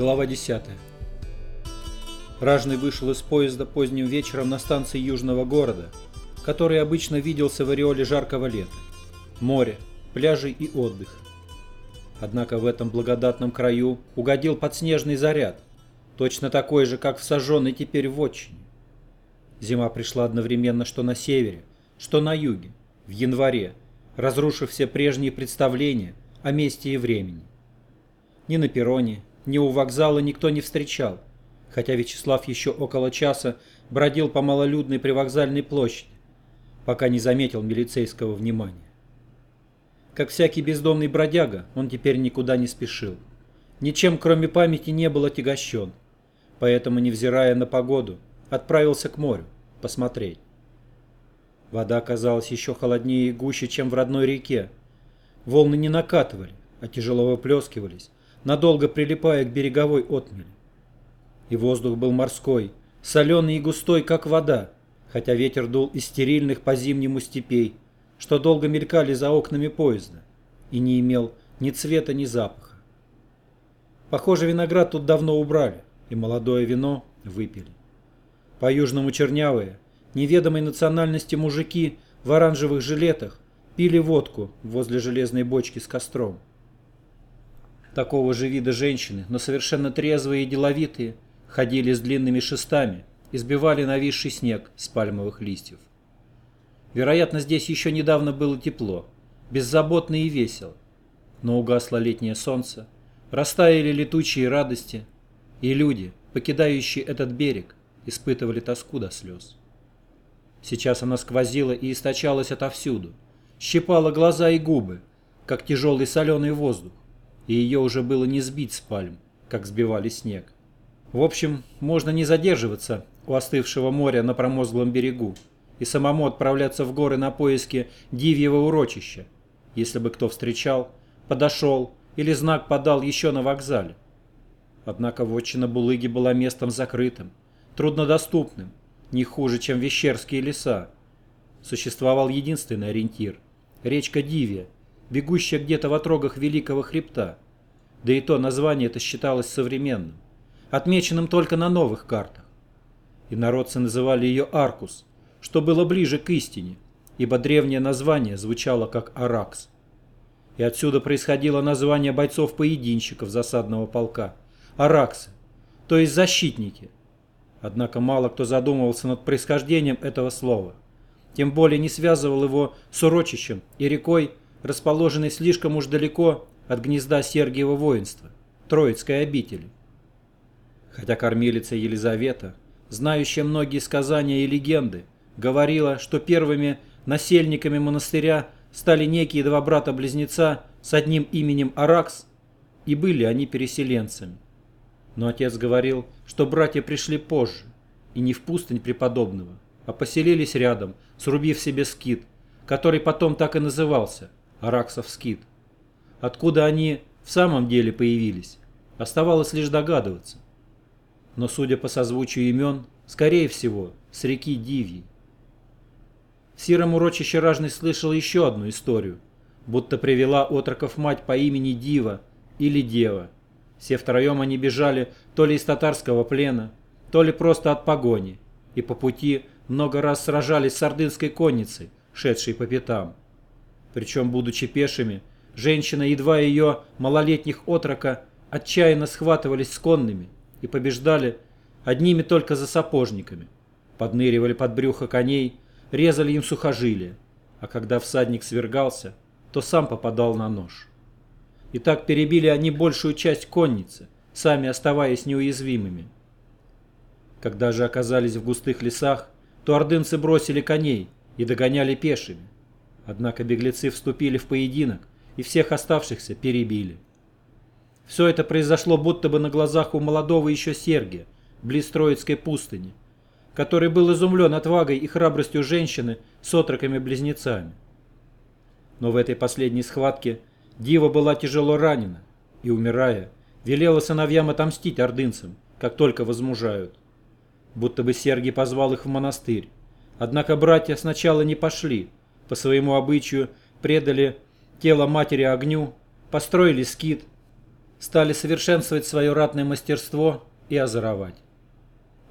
Глава 10. Ражный вышел из поезда поздним вечером на станции южного города, который обычно виделся в ореоле жаркого лета. Море, пляжи и отдых. Однако в этом благодатном краю угодил подснежный заряд, точно такой же, как в сожженной теперь в отчине. Зима пришла одновременно что на севере, что на юге, в январе, разрушив все прежние представления о месте и времени. Ни на перроне, ни у вокзала никто не встречал, хотя Вячеслав еще около часа бродил по малолюдной привокзальной площади, пока не заметил милицейского внимания. Как всякий бездомный бродяга, он теперь никуда не спешил. Ничем, кроме памяти, не был отягощен, поэтому, невзирая на погоду, отправился к морю посмотреть. Вода оказалась еще холоднее и гуще, чем в родной реке. Волны не накатывали, а тяжело выплескивались, надолго прилипая к береговой отмели. И воздух был морской, соленый и густой, как вода, хотя ветер дул из стерильных по зимнему степей, что долго мелькали за окнами поезда, и не имел ни цвета, ни запаха. Похоже, виноград тут давно убрали, и молодое вино выпили. По-южному чернявые, неведомой национальности мужики в оранжевых жилетах пили водку возле железной бочки с костром. Такого же вида женщины, но совершенно трезвые и деловитые, ходили с длинными шестами и сбивали нависший снег с пальмовых листьев. Вероятно, здесь еще недавно было тепло, беззаботно и весело. Но угасло летнее солнце, растаяли летучие радости, и люди, покидающие этот берег, испытывали тоску до слез. Сейчас она сквозила и источалась отовсюду, щипала глаза и губы, как тяжелый соленый воздух, и ее уже было не сбить с пальм, как сбивали снег. В общем, можно не задерживаться у остывшего моря на промозглом берегу, и самому отправляться в горы на поиски дивьего урочища, если бы кто встречал, подошел или знак подал еще на вокзале. Однако вотчина Булыги была местом закрытым, труднодоступным, не хуже, чем Вещерские леса. Существовал единственный ориентир – речка Дивия, бегущая где-то в отрогах Великого Хребта. Да и то название это считалось современным, отмеченным только на новых картах. И народцы называли ее Аркус – что было ближе к истине, ибо древнее название звучало как Аракс. И отсюда происходило название бойцов-поединщиков засадного полка – Араксы, то есть защитники. Однако мало кто задумывался над происхождением этого слова, тем более не связывал его с урочищем и рекой, расположенной слишком уж далеко от гнезда Сергиева воинства, Троицкой обители. Хотя кормилица Елизавета, знающая многие сказания и легенды, говорила, что первыми насельниками монастыря стали некие два брата-близнеца с одним именем Аракс, и были они переселенцами. Но отец говорил, что братья пришли позже, и не в пустынь преподобного, а поселились рядом, срубив себе скит, который потом так и назывался – Араксов скит. Откуда они в самом деле появились, оставалось лишь догадываться. Но судя по созвучию имен, скорее всего, с реки Дивьи. В Сиром урочище Ражный слышал еще одну историю, будто привела отроков мать по имени Дива или Дева. Все втроем они бежали то ли из татарского плена, то ли просто от погони, и по пути много раз сражались с ордынской конницей, шедшей по пятам. Причем, будучи пешими, женщина, едва ее малолетних отрока, отчаянно схватывались с конными и побеждали одними только за сапожниками, подныривали под брюхо коней, резали им сухожилия, а когда всадник свергался, то сам попадал на нож. И так перебили они большую часть конницы, сами оставаясь неуязвимыми. Когда же оказались в густых лесах, то ордынцы бросили коней и догоняли пешими. Однако беглецы вступили в поединок и всех оставшихся перебили. Все это произошло будто бы на глазах у молодого еще Сергия, близ Троицкой пустыни, который был изумлен отвагой и храбростью женщины с отроками-близнецами. Но в этой последней схватке Дива была тяжело ранена и, умирая, велела сыновьям отомстить ордынцам, как только возмужают. Будто бы Сергий позвал их в монастырь. Однако братья сначала не пошли, по своему обычаю предали тело матери огню, построили скит, стали совершенствовать свое ратное мастерство и озоровать.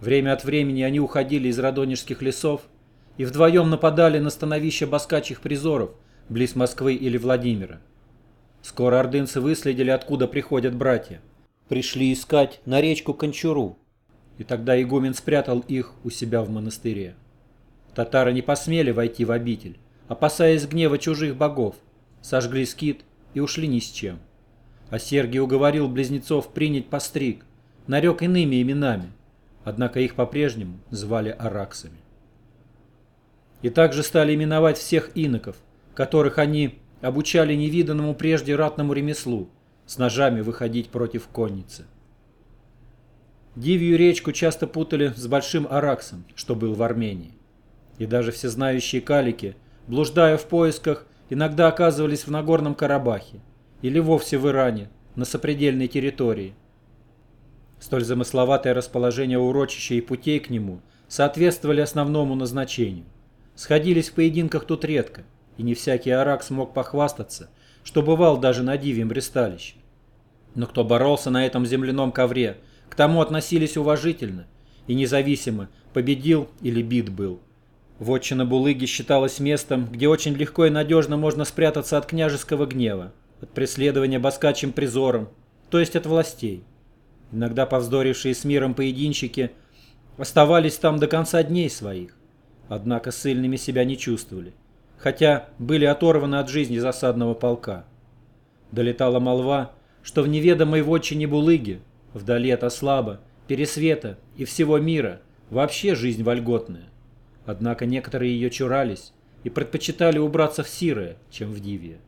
Время от времени они уходили из радонежских лесов и вдвоем нападали на становище баскачих призоров близ Москвы или Владимира. Скоро ордынцы выследили, откуда приходят братья. Пришли искать на речку Кончуру, и тогда игумен спрятал их у себя в монастыре. Татары не посмели войти в обитель, опасаясь гнева чужих богов, сожгли скит и ушли ни с чем. А Сергий уговорил близнецов принять постриг, нарек иными именами, однако их по-прежнему звали араксами. И также стали именовать всех иноков, которых они обучали невиданному прежде ратному ремеслу, с ножами выходить против конницы. Дивью речку часто путали с Большим Араксом, что был в Армении. И даже всезнающие калики, блуждая в поисках, иногда оказывались в Нагорном Карабахе или вовсе в Иране, на сопредельной территории. Столь замысловатое расположение урочища и путей к нему соответствовали основному назначению. Сходились в поединках тут редко, и не всякий арак смог похвастаться, что бывал даже на дивьем ристалище. Но кто боролся на этом земляном ковре, к тому относились уважительно и независимо, победил или бит был. Вотчина Булыги считалась местом, где очень легко и надежно можно спрятаться от княжеского гнева, от преследования баскачим призором, то есть от властей. Иногда повздорившие с миром поединщики оставались там до конца дней своих, однако сильными себя не чувствовали, хотя были оторваны от жизни засадного полка. Долетала молва, что в неведомой вотчине Булыги, вдали от Ослаба, Пересвета и всего мира, вообще жизнь вольготная. Однако некоторые ее чурались и предпочитали убраться в Сирое, чем в Дивье.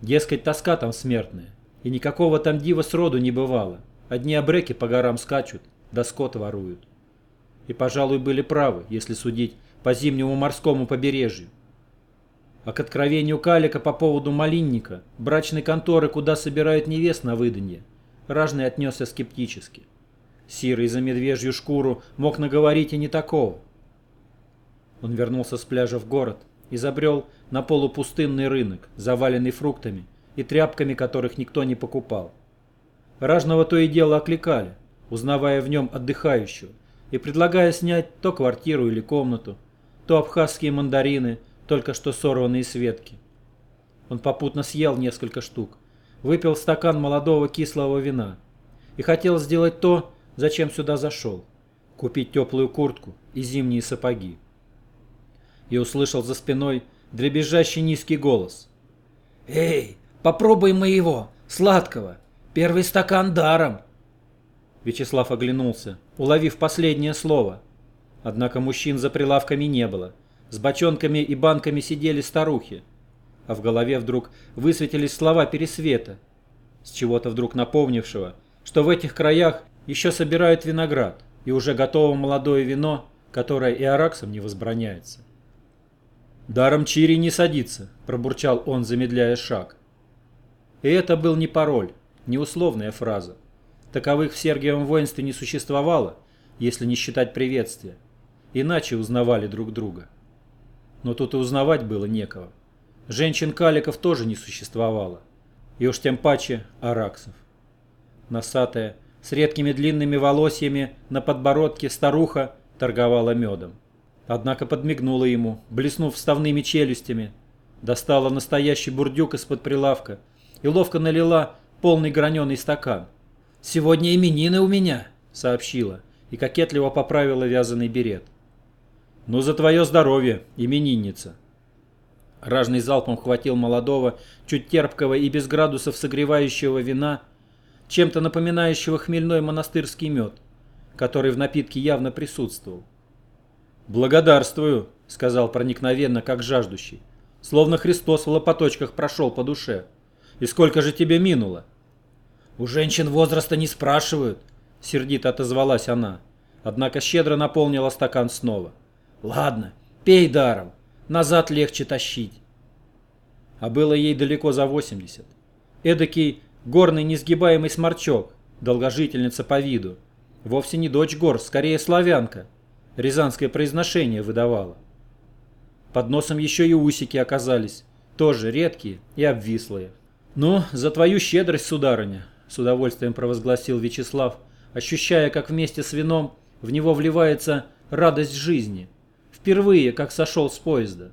Дескать, тоска там смертная, и никакого там дива сроду не бывало. Одни обреки по горам скачут, да скот воруют. И, пожалуй, были правы, если судить по зимнему морскому побережью. А к откровению Калика по поводу малинника, брачной конторы, куда собирают невест на выданье, Ражный отнесся скептически. Сирый за медвежью шкуру мог наговорить и не такого. Он вернулся с пляжа в город и забрел на полупустынный рынок, заваленный фруктами и тряпками, которых никто не покупал. Ражного то и дело окликали, узнавая в нем отдыхающего, и предлагая снять то квартиру или комнату, то абхазские мандарины, только что сорванные с ветки. Он попутно съел несколько штук, выпил стакан молодого кислого вина и хотел сделать то, зачем сюда зашел – купить теплую куртку и зимние сапоги. И услышал за спиной дребезжащий низкий голос. «Эй, попробуй моего, сладкого, первый стакан даром!» Вячеслав оглянулся, уловив последнее слово. Однако мужчин за прилавками не было. С бочонками и банками сидели старухи. А в голове вдруг высветились слова Пересвета, с чего-то вдруг напомнившего, что в этих краях еще собирают виноград и уже готово молодое вино, которое и араксом не возбраняется. «Даром Чири не садится», – пробурчал он, замедляя шаг. И это был не пароль, не условная фраза. Таковых в Сергиевом воинстве не существовало, если не считать приветствия. Иначе узнавали друг друга. Но тут и узнавать было некого. Женщин-каликов тоже не существовало. И уж тем паче араксов. Носатая, с редкими длинными волосьями на подбородке старуха торговала медом. Однако подмигнула ему, блеснув вставными челюстями, достала настоящий бурдюк из-под прилавка и ловко налила полный граненый стакан. «Сегодня именины у меня», — сообщила и кокетливо поправила вязаный берет. «Ну, за твое здоровье, именинница!» Ражный залпом хватил молодого, чуть терпкого и без градусов согревающего вина, чем-то напоминающего хмельной монастырский мед, который в напитке явно присутствовал. «Благодарствую», — сказал проникновенно, как жаждущий. Словно Христос в лопаточках прошел по душе. «И сколько же тебе минуло?» «У женщин возраста не спрашивают», — сердито отозвалась она. Однако щедро наполнила стакан снова. «Ладно, пей даром. Назад легче тащить». А было ей далеко за восемьдесят. Эдакий горный несгибаемый сморчок, долгожительница по виду. Вовсе не дочь гор, скорее славянка — рязанское произношение выдавало. Под носом еще и усики оказались, тоже редкие и обвислые. «Ну, за твою щедрость, сударыня, с удовольствием провозгласил Вячеслав, ощущая, как вместе с вином в него вливается радость жизни. Впервые, как сошел с поезда.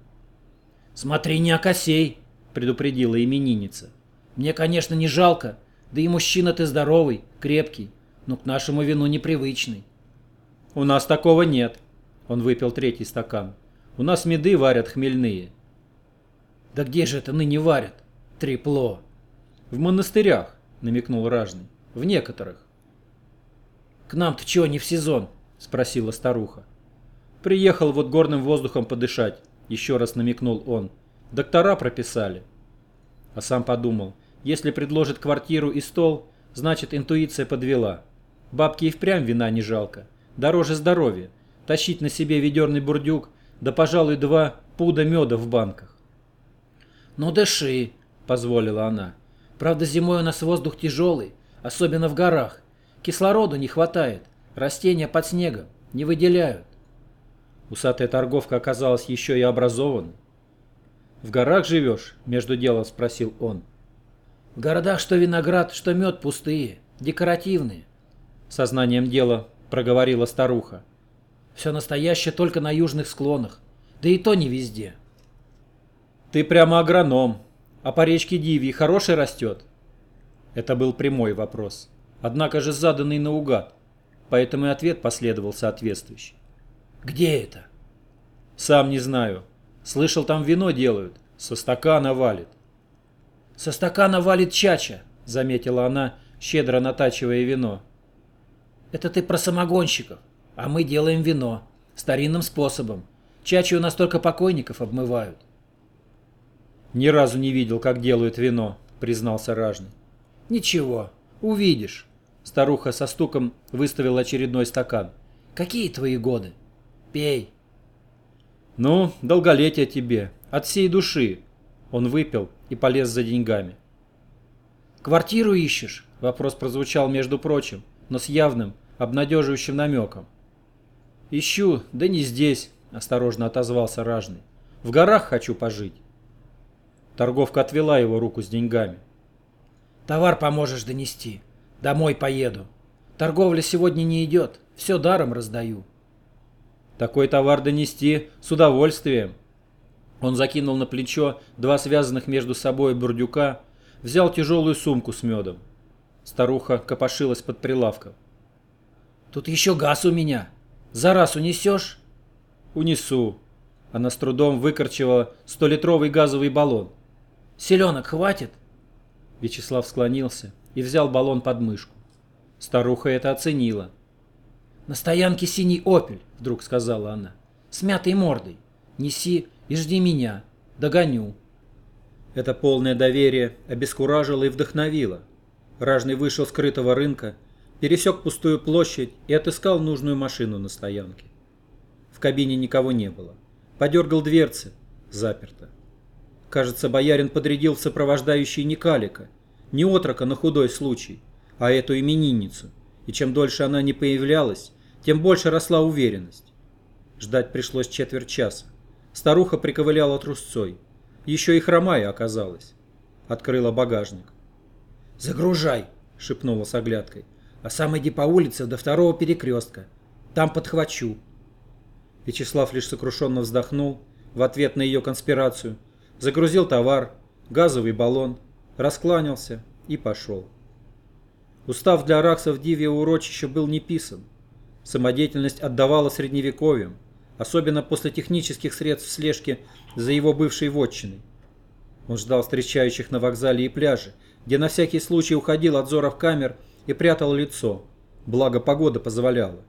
«Смотри, не окосей!» — предупредила именинница. «Мне, конечно, не жалко, да и мужчина ты здоровый, крепкий, но к нашему вину непривычный». «У нас такого нет», — он выпил третий стакан. «У нас меды варят хмельные». «Да где же это ныне варят? Трепло!» «В монастырях», — намекнул Ражный. «В некоторых». «К нам-то чего не в сезон?» — спросила старуха. «Приехал вот горным воздухом подышать», — еще раз намекнул он. «Доктора прописали». А сам подумал, если предложит квартиру и стол, значит интуиция подвела. Бабке и впрямь вина не жалко. Дороже здоровья. Тащить на себе ведерный бурдюк, да, пожалуй, два пуда меда в банках. «Ну дыши», — позволила она. «Правда, зимой у нас воздух тяжелый, особенно в горах. Кислороду не хватает, растения под снегом не выделяют. Усатая торговка оказалась еще и образованной. «В горах живешь?» – между делом спросил он. «В городах что виноград, что мед пустые, декоративные», – сознанием дела проговорила старуха. «Все настоящее только на южных склонах, да и то не везде». «Ты прямо агроном, а по речке Дивьи хороший растет?» Это был прямой вопрос, однако же заданный наугад, поэтому и ответ последовал соответствующий. «Где это?» «Сам не знаю. Слышал, там вино делают. Со стакана валит». «Со стакана валит чача», — заметила она, щедро натачивая вино. «Это ты про самогонщиков, а мы делаем вино. Старинным способом. Чачи у нас только покойников обмывают». «Ни разу не видел, как делают вино», — признался Ражный. «Ничего, увидишь». Старуха со стуком выставила очередной стакан. «Какие твои годы?» Пей. Ну, долголетие тебе, от всей души. Он выпил и полез за деньгами. Квартиру ищешь? Вопрос прозвучал, между прочим, но с явным, обнадеживающим намеком. Ищу, да не здесь, осторожно отозвался Ражный. В горах хочу пожить. Торговка отвела его руку с деньгами. Товар поможешь донести. Домой поеду. Торговля сегодня не идет, все даром раздаю. Такой товар донести с удовольствием. Он закинул на плечо два связанных между собой бурдюка, взял тяжелую сумку с медом. Старуха копошилась под прилавком. «Тут еще газ у меня. За раз унесешь?» «Унесу». Она с трудом выкорчевала столитровый газовый баллон. «Селенок хватит?» Вячеслав склонился и взял баллон под мышку. Старуха это оценила. «На стоянке синий «Опель», — вдруг сказала она. «С мятой мордой. Неси и жди меня. Догоню». Это полное доверие обескуражило и вдохновило. Ражный вышел с крытого рынка, пересек пустую площадь и отыскал нужную машину на стоянке. В кабине никого не было. Подергал дверцы. Заперто. Кажется, боярин подрядил сопровождающий не калика, не отрока на худой случай, а эту именинницу. И чем дольше она не появлялась, тем больше росла уверенность. Ждать пришлось четверть часа. Старуха приковыляла трусцой. Еще и хромая оказалась. Открыла багажник. «Загружай!» — шепнула с оглядкой. «А сам иди по улице до второго перекрестка. Там подхвачу». Вячеслав лишь сокрушенно вздохнул в ответ на ее конспирацию, загрузил товар, газовый баллон, раскланялся и пошел. Устав для араксов Дивия урочища был не писан. Самодеятельность отдавала средневековьем, особенно после технических средств слежки за его бывшей вотчиной. Он ждал встречающих на вокзале и пляже, где на всякий случай уходил от взоров камер и прятал лицо, благо погода позволяла.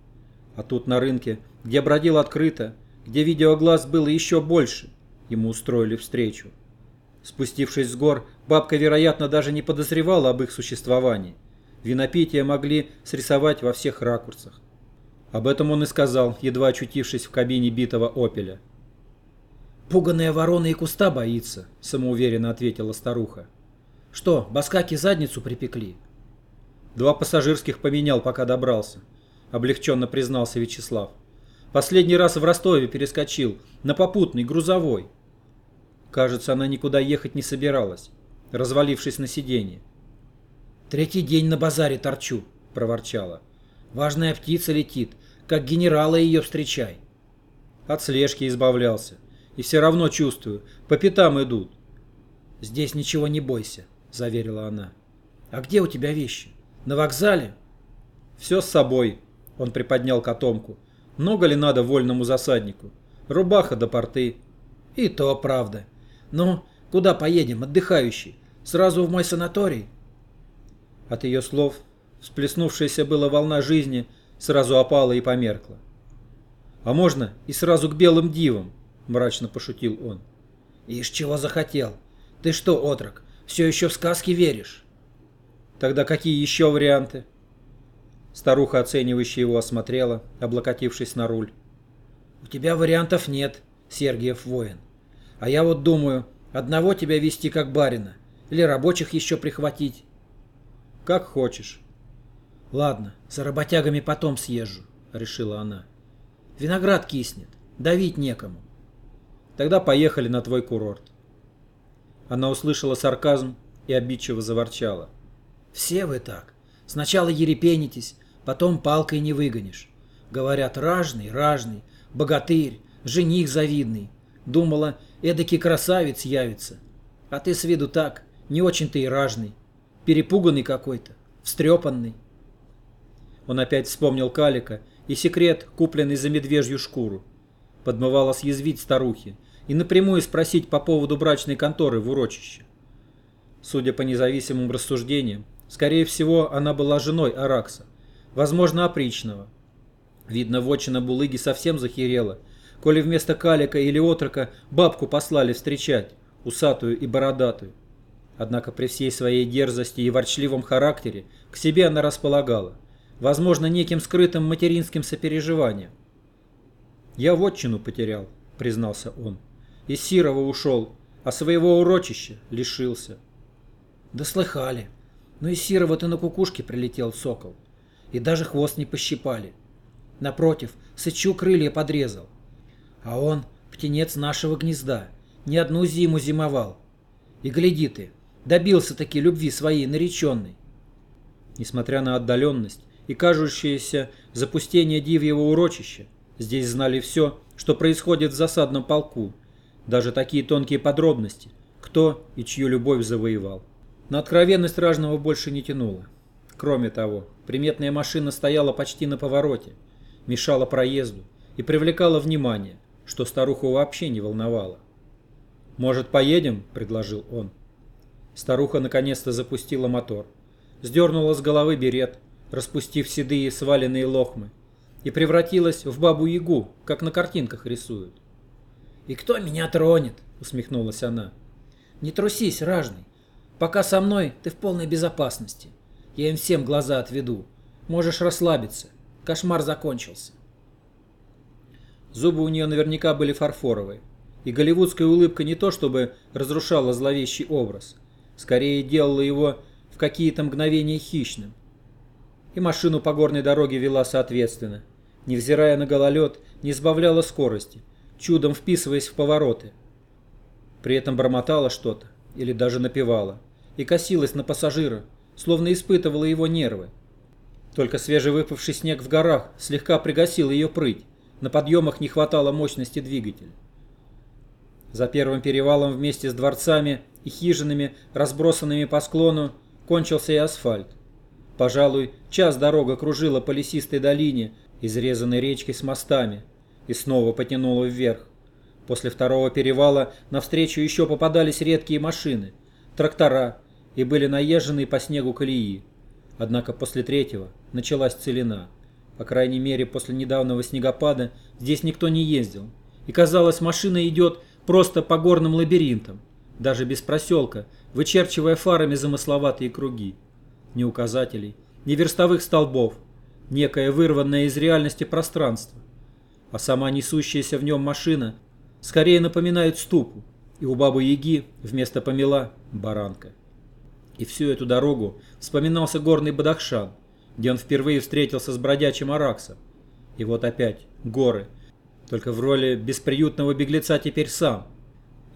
А тут на рынке, где бродил открыто, где видеоглаз было еще больше, ему устроили встречу. Спустившись с гор, бабка, вероятно, даже не подозревала об их существовании. Винопития могли срисовать во всех ракурсах. Об этом он и сказал, едва очутившись в кабине битого «Опеля». «Пуганая ворона и куста боится», — самоуверенно ответила старуха. «Что, баскаки задницу припекли?» «Два пассажирских поменял, пока добрался», — облегченно признался Вячеслав. «Последний раз в Ростове перескочил, на попутный, грузовой». Кажется, она никуда ехать не собиралась, развалившись на сиденье. «Третий день на базаре торчу», — проворчала. «Важная птица летит, как генерала ее встречай». От слежки избавлялся. И все равно чувствую, по пятам идут. «Здесь ничего не бойся», — заверила она. «А где у тебя вещи? На вокзале?» «Все с собой», — он приподнял котомку. «Много ли надо вольному засаднику? Рубаха до порты». «И то правда. Ну, куда поедем, отдыхающий? Сразу в мой санаторий?» От ее слов всплеснувшаяся была волна жизни сразу опала и померкла. «А можно и сразу к белым дивам?» – мрачно пошутил он. «Ишь, чего захотел? Ты что, отрок, все еще в сказки веришь?» «Тогда какие еще варианты?» Старуха, оценивающая его, осмотрела, облокотившись на руль. «У тебя вариантов нет, Сергиев воин. А я вот думаю, одного тебя вести как барина, или рабочих еще прихватить». «Как хочешь». «Ладно, за работягами потом съезжу», — решила она. «Виноград киснет, давить некому». «Тогда поехали на твой курорт». Она услышала сарказм и обидчиво заворчала. «Все вы так. Сначала ерепенитесь, потом палкой не выгонишь. Говорят, ражный, ражный, богатырь, жених завидный. Думала, эдакий красавец явится. А ты с виду так, не очень-то и ражный. Перепуганный какой-то, встрепанный. Он опять вспомнил Калика и секрет, купленный за медвежью шкуру. Подмывало съязвить старухи и напрямую спросить по поводу брачной конторы в урочище. Судя по независимым рассуждениям, скорее всего, она была женой Аракса, возможно, опричного. Видно, вотчина Булыги совсем захерела, коли вместо калика или отрока бабку послали встречать, усатую и бородатую. Однако при всей своей дерзости и ворчливом характере к себе она располагала, возможно, неким скрытым материнским сопереживанием. «Я вотчину потерял», — признался он. «Из Сирова ушел, а своего урочища лишился». «Да слыхали. Но из Сирова-то на кукушке прилетел сокол и даже хвост не пощипали. Напротив, сычу крылья подрезал. А он птенец нашего гнезда, ни одну зиму зимовал. И гляди ты, добился-таки любви своей нареченной. Несмотря на отдаленность и кажущееся запустение дивьего урочища, здесь знали все, что происходит в засадном полку, даже такие тонкие подробности, кто и чью любовь завоевал. На откровенность ражного больше не тянуло. Кроме того, приметная машина стояла почти на повороте, мешала проезду и привлекала внимание, что старуху вообще не волновало. «Может, поедем?» – предложил он. Старуха наконец-то запустила мотор, сдернула с головы берет, распустив седые сваленные лохмы, и превратилась в бабу-ягу, как на картинках рисуют. «И кто меня тронет?» – усмехнулась она. «Не трусись, ражный. Пока со мной ты в полной безопасности. Я им всем глаза отведу. Можешь расслабиться. Кошмар закончился. Зубы у нее наверняка были фарфоровые. И голливудская улыбка не то чтобы разрушала зловещий образ. Скорее делала его в какие-то мгновения хищным. И машину по горной дороге вела соответственно. Невзирая на гололед, не сбавляла скорости, чудом вписываясь в повороты. При этом бормотала что-то или даже напевала и косилась на пассажира, словно испытывала его нервы. Только свежевыпавший снег в горах слегка пригасил ее прыть, на подъемах не хватало мощности двигателя. За первым перевалом вместе с дворцами и хижинами, разбросанными по склону, кончился и асфальт. Пожалуй, час дорога кружила по лесистой долине, изрезанной речкой с мостами, и снова потянула вверх. После второго перевала навстречу еще попадались редкие машины, трактора, и были наезжены по снегу колеи. Однако после третьего началась целина. По крайней мере, после недавнего снегопада здесь никто не ездил. И казалось, машина идет просто по горным лабиринтам, даже без проселка, вычерчивая фарами замысловатые круги. Ни указателей, ни верстовых столбов, некое вырванное из реальности пространство. А сама несущаяся в нем машина скорее напоминает ступу, и у бабы Яги вместо помела – баранка. И всю эту дорогу вспоминался горный Бадахшан, где он впервые встретился с бродячим Араксом. И вот опять горы, только в роли бесприютного беглеца теперь сам.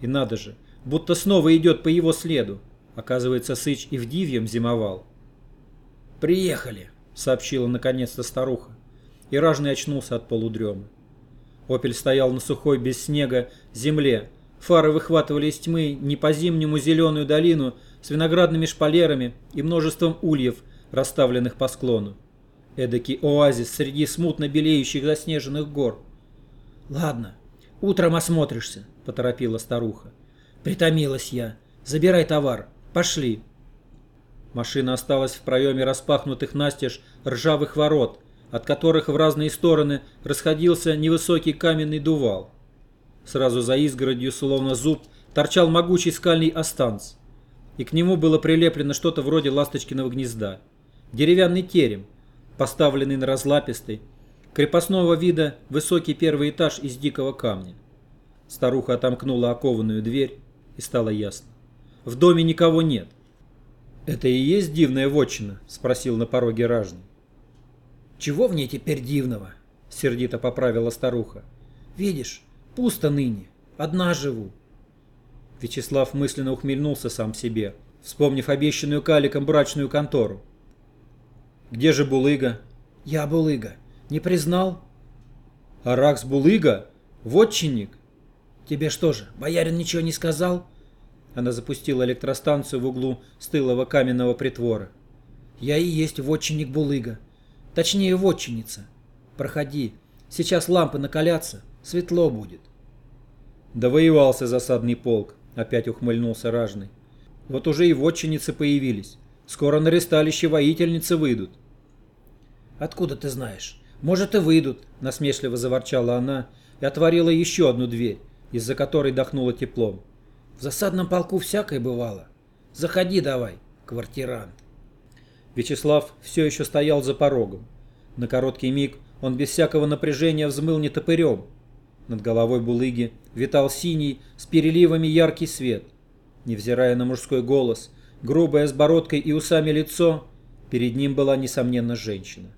И надо же, будто снова идет по его следу. Оказывается, Сыч и в Дивьем зимовал. «Приехали», — сообщила наконец-то старуха. И ражный очнулся от полудремы. Опель стоял на сухой, без снега, земле. Фары выхватывали из тьмы не по-зимнему зеленую долину с виноградными шпалерами и множеством ульев, расставленных по склону. Эдакий оазис среди смутно белеющих заснеженных гор. «Ладно, утром осмотришься», — поторопила старуха. «Притомилась я. Забирай товар. Пошли». Машина осталась в проеме распахнутых настежь ржавых ворот, от которых в разные стороны расходился невысокий каменный дувал. Сразу за изгородью, словно зуб, торчал могучий скальный останц, и к нему было прилеплено что-то вроде ласточкиного гнезда. Деревянный терем, поставленный на разлапистый, крепостного вида высокий первый этаж из дикого камня. Старуха отомкнула окованную дверь, и стало ясно. В доме никого нет. «Это и есть дивная вотчина?» – спросил на пороге ражный. «Чего в ней теперь дивного?» – сердито поправила старуха. «Видишь, пусто ныне, одна живу». Вячеслав мысленно ухмельнулся сам себе, вспомнив обещанную каликом брачную контору. «Где же Булыга?» «Я Булыга. Не признал?» «Аракс Булыга? Вотчинник?» «Тебе что же, боярин ничего не сказал?» Она запустила электростанцию в углу стылого каменного притвора. «Я и есть вотчинник Булыга. Точнее, вотчинница. Проходи. Сейчас лампы накалятся. Светло будет». «Довоевался засадный полк», — опять ухмыльнулся ражный. «Вот уже и вотчинницы появились. Скоро на ресталище воительницы выйдут». «Откуда ты знаешь? Может, и выйдут», — насмешливо заворчала она и отворила еще одну дверь, из-за которой дохнуло теплом. В засадном полку всякое бывало. Заходи давай, квартирант. Вячеслав все еще стоял за порогом. На короткий миг он без всякого напряжения взмыл нетопырем. Над головой булыги витал синий с переливами яркий свет. Невзирая на мужской голос, грубое с бородкой и усами лицо, перед ним была, несомненно, женщина.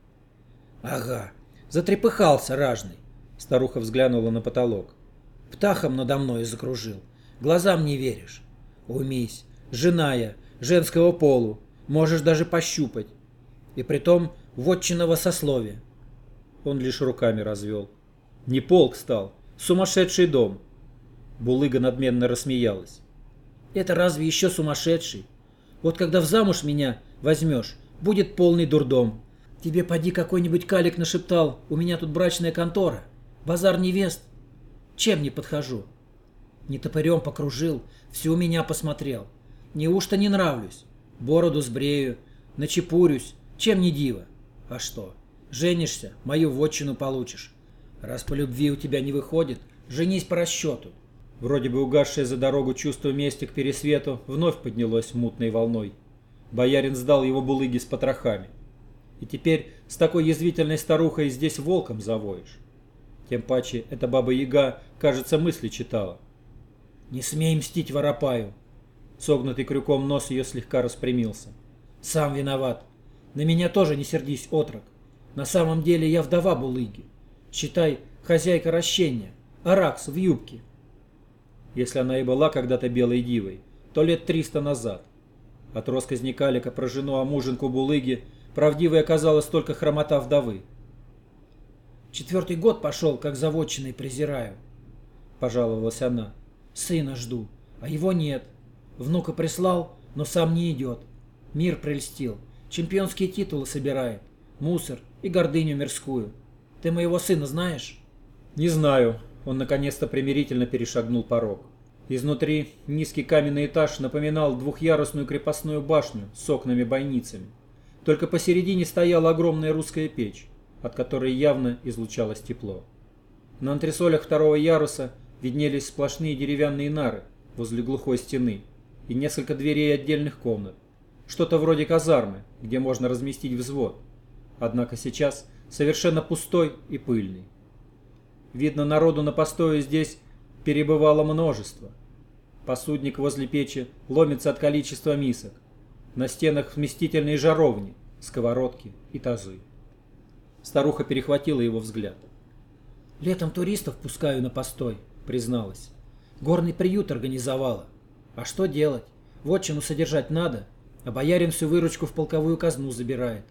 «Ага, затрепыхался ражный», — старуха взглянула на потолок. «Птахом надо мной закружил. Глазам не веришь. Умись. Жена я, женского полу. Можешь даже пощупать. И притом вотчинного сословия. Он лишь руками развел. Не полк стал. Сумасшедший дом. Булыга надменно рассмеялась. Это разве еще сумасшедший? Вот когда в замуж меня возьмешь, будет полный дурдом. Тебе поди какой-нибудь калик нашептал, у меня тут брачная контора, базар невест. Чем не подхожу? Не топорем покружил, все у меня посмотрел. Неужто не нравлюсь? Бороду сбрею, начепурюсь, чем не диво. А что, женишься, мою вотчину получишь. Раз по любви у тебя не выходит, женись по расчету. Вроде бы угасшее за дорогу чувство мести к пересвету вновь поднялось мутной волной. Боярин сдал его булыги с потрохами. И теперь с такой язвительной старухой здесь волком завоешь. Тем паче эта баба-яга, кажется, мысли читала. «Не смей мстить Воропаю!» Согнутый крюком нос ее слегка распрямился. «Сам виноват. На меня тоже не сердись, отрок. На самом деле я вдова Булыги. Считай, хозяйка ращения. Аракс в юбке». Если она и была когда-то белой дивой, то лет триста назад. От росказни Калика про жену Амуженку Булыги правдивой оказалась только хромота вдовы. «Четвертый год пошел, как заводчиной презираю», — пожаловалась она. Сына жду, а его нет. Внука прислал, но сам не идет. Мир прельстил. Чемпионские титулы собирает. Мусор и гордыню мирскую. Ты моего сына знаешь? Не знаю. Он наконец-то примирительно перешагнул порог. Изнутри низкий каменный этаж напоминал двухъярусную крепостную башню с окнами-бойницами. Только посередине стояла огромная русская печь, от которой явно излучалось тепло. На антресолях второго яруса виднелись сплошные деревянные нары возле глухой стены и несколько дверей отдельных комнат. Что-то вроде казармы, где можно разместить взвод. Однако сейчас совершенно пустой и пыльный. Видно, народу на постою здесь перебывало множество. Посудник возле печи ломится от количества мисок. На стенах вместительные жаровни, сковородки и тазы. Старуха перехватила его взгляд. «Летом туристов пускаю на постой», призналась. Горный приют организовала. А что делать? Вотчину содержать надо, а боярин всю выручку в полковую казну забирает.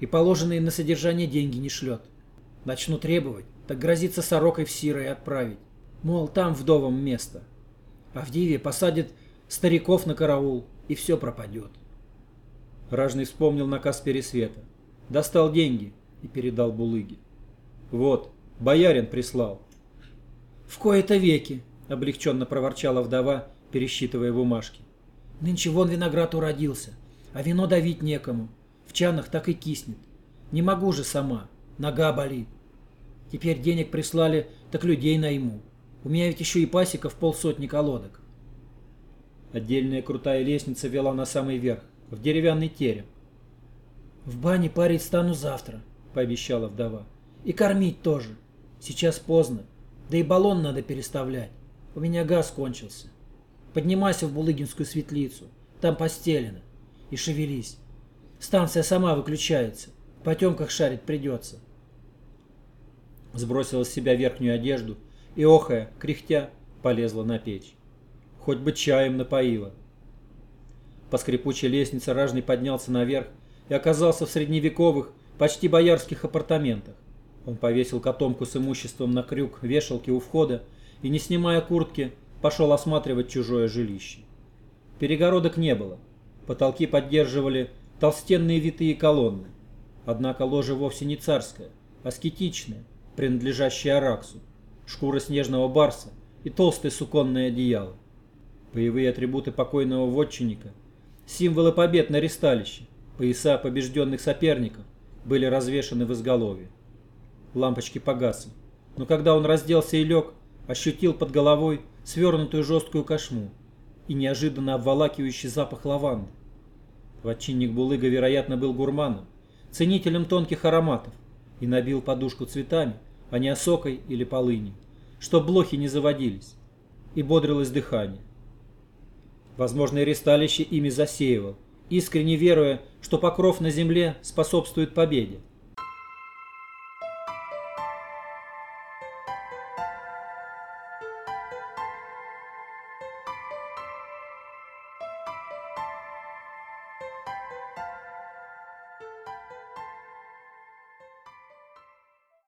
и положенные на содержание деньги не шлет. Начну требовать, так грозится сорокой в Сирой отправить. Мол, там вдовам место. А в Диве посадят стариков на караул, и все пропадет. Ражный вспомнил наказ Пересвета. Достал деньги и передал Булыге. «Вот, боярин прислал». «В кои-то веки», — облегченно проворчала вдова, пересчитывая бумажки. «Нынче вон виноград уродился, а вино давить некому. В чанах так и киснет. Не могу же сама, нога болит. Теперь денег прислали, так людей найму. У меня ведь еще и пасека в полсотни колодок». Отдельная крутая лестница вела на самый верх, в деревянный терем. «В бане парить стану завтра», — пообещала вдова. «И кормить тоже. Сейчас поздно. Да и баллон надо переставлять. У меня газ кончился. Поднимайся в Булыгинскую светлицу. Там постелено. И шевелись. Станция сама выключается. В потемках шарить придется». Сбросила с себя верхнюю одежду и, охая, кряхтя, полезла на печь. Хоть бы чаем напоила. По скрипучей лестнице ражный поднялся наверх и оказался в средневековых, почти боярских апартаментах. Он повесил котомку с имуществом на крюк вешалки у входа и, не снимая куртки, пошел осматривать чужое жилище. Перегородок не было. Потолки поддерживали толстенные витые колонны. Однако ложе вовсе не царское, а аскетичное, принадлежащее Араксу, шкура снежного барса и толстое суконное одеяло. Боевые атрибуты покойного вотчинника, символы побед на ресталище, пояса побежденных соперников были развешаны в изголовье. Лампочки погасли, но когда он разделся и лег, ощутил под головой свернутую жесткую кошму и неожиданно обволакивающий запах лаванды. Вотчинник Булыга, вероятно, был гурманом, ценителем тонких ароматов и набил подушку цветами, а не осокой или полынью, чтоб блохи не заводились, и бодрилось дыхание. Возможно, ресталище ими засеивал, искренне веруя, что покров на земле способствует победе.